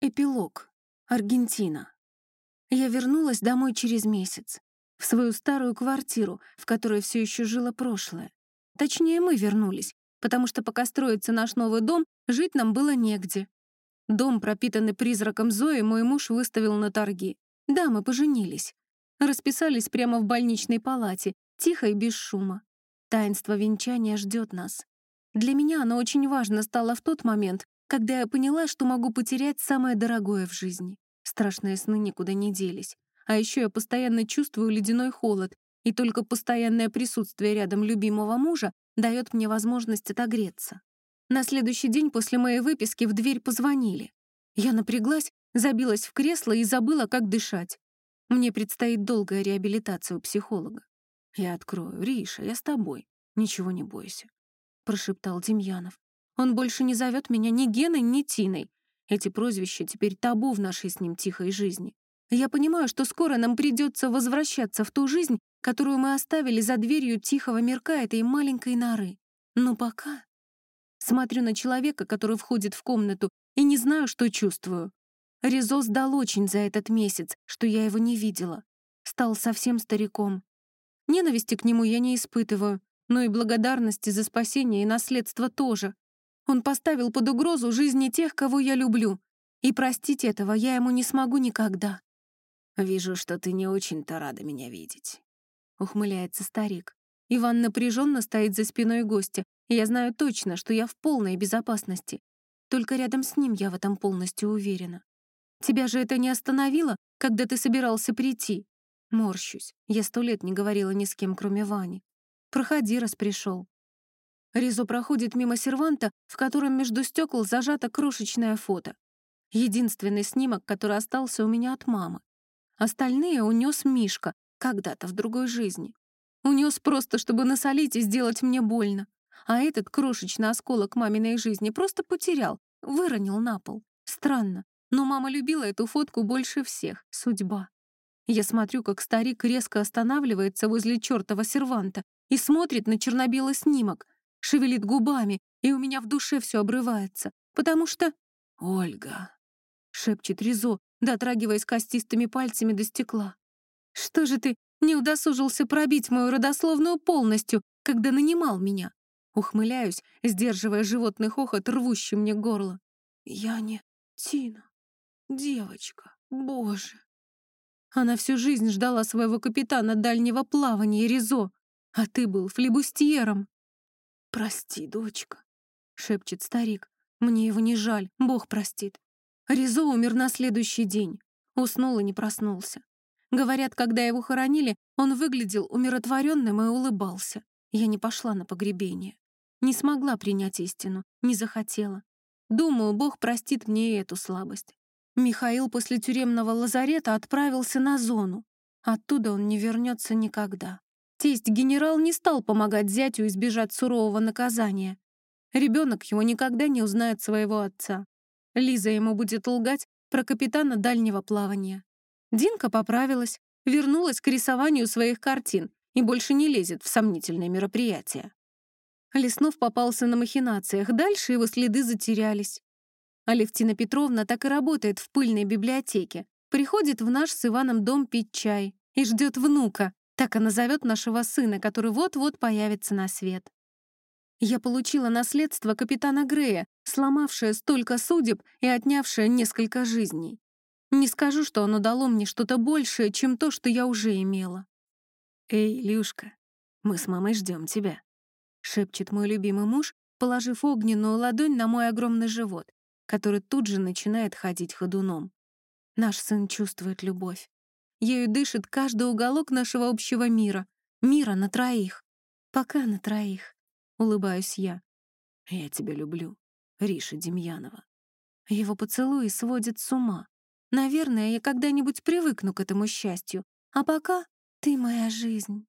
Эпилог. Аргентина. Я вернулась домой через месяц. В свою старую квартиру, в которой все еще жило прошлое. Точнее, мы вернулись, потому что пока строится наш новый дом, жить нам было негде. Дом, пропитанный призраком Зои, мой муж выставил на торги. Да, мы поженились. Расписались прямо в больничной палате, тихо и без шума. Таинство венчания ждет нас. Для меня оно очень важно стало в тот момент, когда я поняла, что могу потерять самое дорогое в жизни. Страшные сны никуда не делись. А еще я постоянно чувствую ледяной холод, и только постоянное присутствие рядом любимого мужа дает мне возможность отогреться. На следующий день после моей выписки в дверь позвонили. Я напряглась, забилась в кресло и забыла, как дышать. Мне предстоит долгая реабилитация у психолога. «Я открою. Риша, я с тобой. Ничего не бойся», — прошептал Демьянов. Он больше не зовет меня ни Геной, ни Тиной. Эти прозвища теперь табу в нашей с ним тихой жизни. Я понимаю, что скоро нам придется возвращаться в ту жизнь, которую мы оставили за дверью тихого мирка этой маленькой норы. Но пока... Смотрю на человека, который входит в комнату, и не знаю, что чувствую. Резо сдал очень за этот месяц, что я его не видела. Стал совсем стариком. Ненависти к нему я не испытываю, но и благодарности за спасение и наследство тоже. Он поставил под угрозу жизни тех, кого я люблю, и простить этого я ему не смогу никогда. «Вижу, что ты не очень-то рада меня видеть», — ухмыляется старик. Иван напряженно стоит за спиной гостя, и я знаю точно, что я в полной безопасности. Только рядом с ним я в этом полностью уверена. Тебя же это не остановило, когда ты собирался прийти? Морщусь. Я сто лет не говорила ни с кем, кроме Вани. Проходи, раз пришел. Ризо проходит мимо серванта, в котором между стекол зажато крошечное фото. Единственный снимок, который остался у меня от мамы. Остальные унес Мишка, когда-то в другой жизни. Унес просто, чтобы насолить и сделать мне больно. А этот крошечный осколок маминой жизни просто потерял, выронил на пол. Странно, но мама любила эту фотку больше всех. Судьба. Я смотрю, как старик резко останавливается возле чертова серванта и смотрит на черно-белый снимок — шевелит губами, и у меня в душе все обрывается, потому что... «Ольга», — шепчет Ризо, дотрагиваясь костистыми пальцами до стекла. «Что же ты не удосужился пробить мою родословную полностью, когда нанимал меня?» Ухмыляюсь, сдерживая животный хохот, рвущий мне горло. «Я не Тина. Девочка. Боже!» Она всю жизнь ждала своего капитана дальнего плавания, Ризо, а ты был флебустьером. «Прости, дочка», — шепчет старик. «Мне его не жаль, Бог простит». Ризо умер на следующий день. Уснул и не проснулся. Говорят, когда его хоронили, он выглядел умиротворенным и улыбался. Я не пошла на погребение. Не смогла принять истину, не захотела. Думаю, Бог простит мне и эту слабость. Михаил после тюремного лазарета отправился на зону. Оттуда он не вернется никогда. Тесть-генерал не стал помогать зятю избежать сурового наказания. Ребенок его никогда не узнает своего отца. Лиза ему будет лгать про капитана дальнего плавания. Динка поправилась, вернулась к рисованию своих картин и больше не лезет в сомнительные мероприятия. Леснов попался на махинациях, дальше его следы затерялись. Алевтина Петровна так и работает в пыльной библиотеке, приходит в наш с Иваном дом пить чай и ждет внука, так она зовет нашего сына, который вот-вот появится на свет. Я получила наследство капитана Грея, сломавшее столько судеб и отнявшее несколько жизней. Не скажу, что оно дало мне что-то большее, чем то, что я уже имела. «Эй, Люшка, мы с мамой ждем тебя», — шепчет мой любимый муж, положив огненную ладонь на мой огромный живот, который тут же начинает ходить ходуном. Наш сын чувствует любовь. Ею дышит каждый уголок нашего общего мира. Мира на троих. Пока на троих. Улыбаюсь я. Я тебя люблю, Риша Демьянова. Его поцелуи сводят с ума. Наверное, я когда-нибудь привыкну к этому счастью. А пока ты моя жизнь.